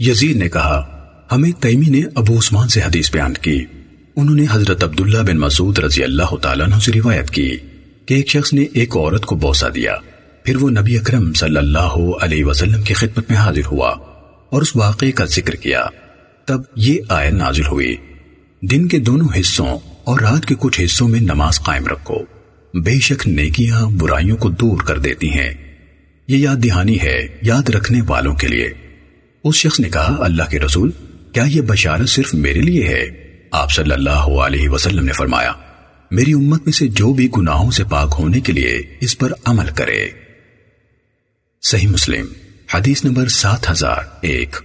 یزید نے کہا، ہمیں تیمی نے ابو عثمان سے حدیث بیان کی۔ انہوں نے حضرت عبداللہ بن مسعود رضی اللہ تعالیٰ عنہ سے روایت کی کہ ایک شخص نے ایک عورت کو بوسا دیا، پھر وہ نبی اکرم صلی اللہ علیہ وسلم کی خدمت میں حاضر ہوا اور اس واقعے کا ذکر کیا۔ تب یہ آیت نازل ہوئی۔ دن کے دونوں حصوں اور رات کے کچھ حصوں میں نماز قائم رکھو۔ بے شک نیکیاں برائیوں کو دور کر دیتی ہیں۔ یہ یاد دہانی ہے، یاد رکھنے والوں کے لیے۔ اس شخص نے کہا، اللہ کے رسول، کیا یہ بشارت صرف میرے لیے ہے؟ آپ صلی اللہ علیہ وسلم نے فرمایا، میری امت میں سے جو بھی گناہوں سے پاک ہونے کے لیے اس پر عمل کرے۔ صحیح مسلم، حدیث نمبر سات ہزار ایک۔